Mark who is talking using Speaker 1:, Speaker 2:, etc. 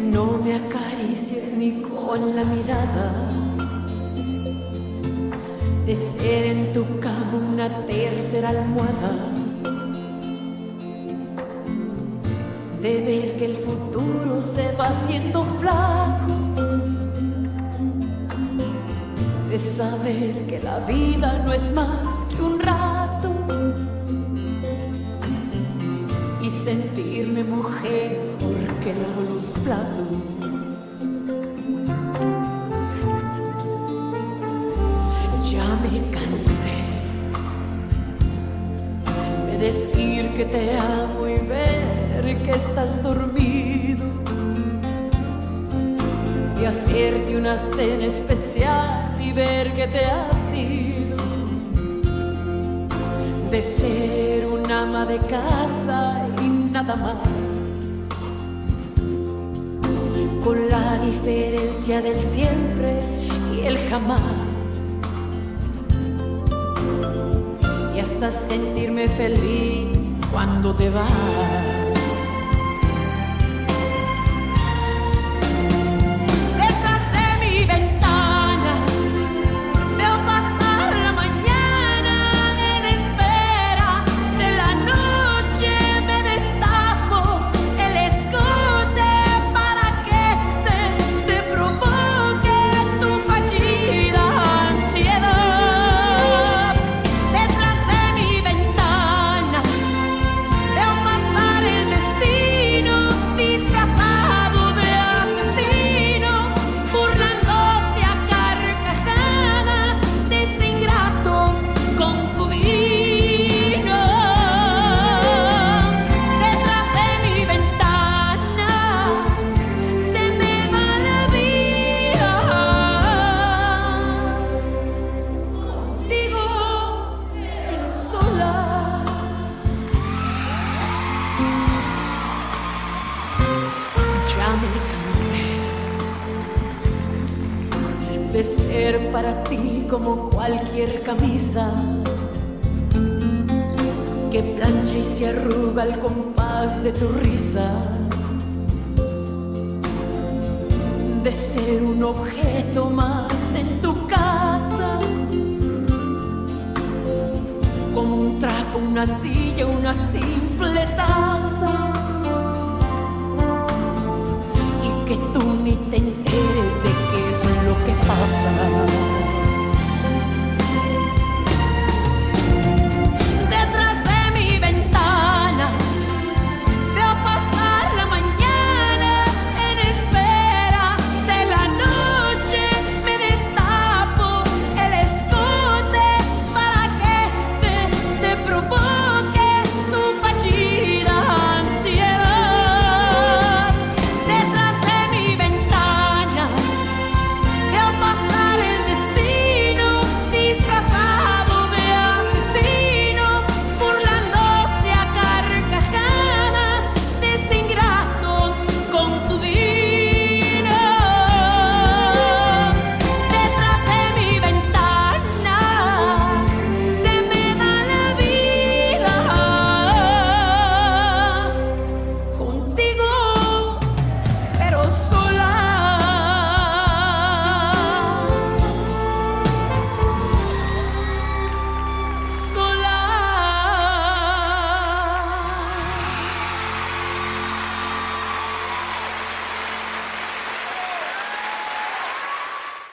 Speaker 1: no me acaricies ni con la mirada. De ser en tu cama una tercera almohada. De ver que el futuro se va haciendo flaco. De saber que la vida no es más Ya me cansé de decir que te amo y ver que estás dormido. De hacerte una cena especial y ver que te has ido. De ser un ama de casa y nada más. Con la diferencia del siempre y el jamás. y hasta sentirme feliz cuando te vas. De ser para ti como cualquier camisa que plancha y se arruga al compás de tu risa. De ser un objeto más en tu casa como un trapo, una silla, una simple taza.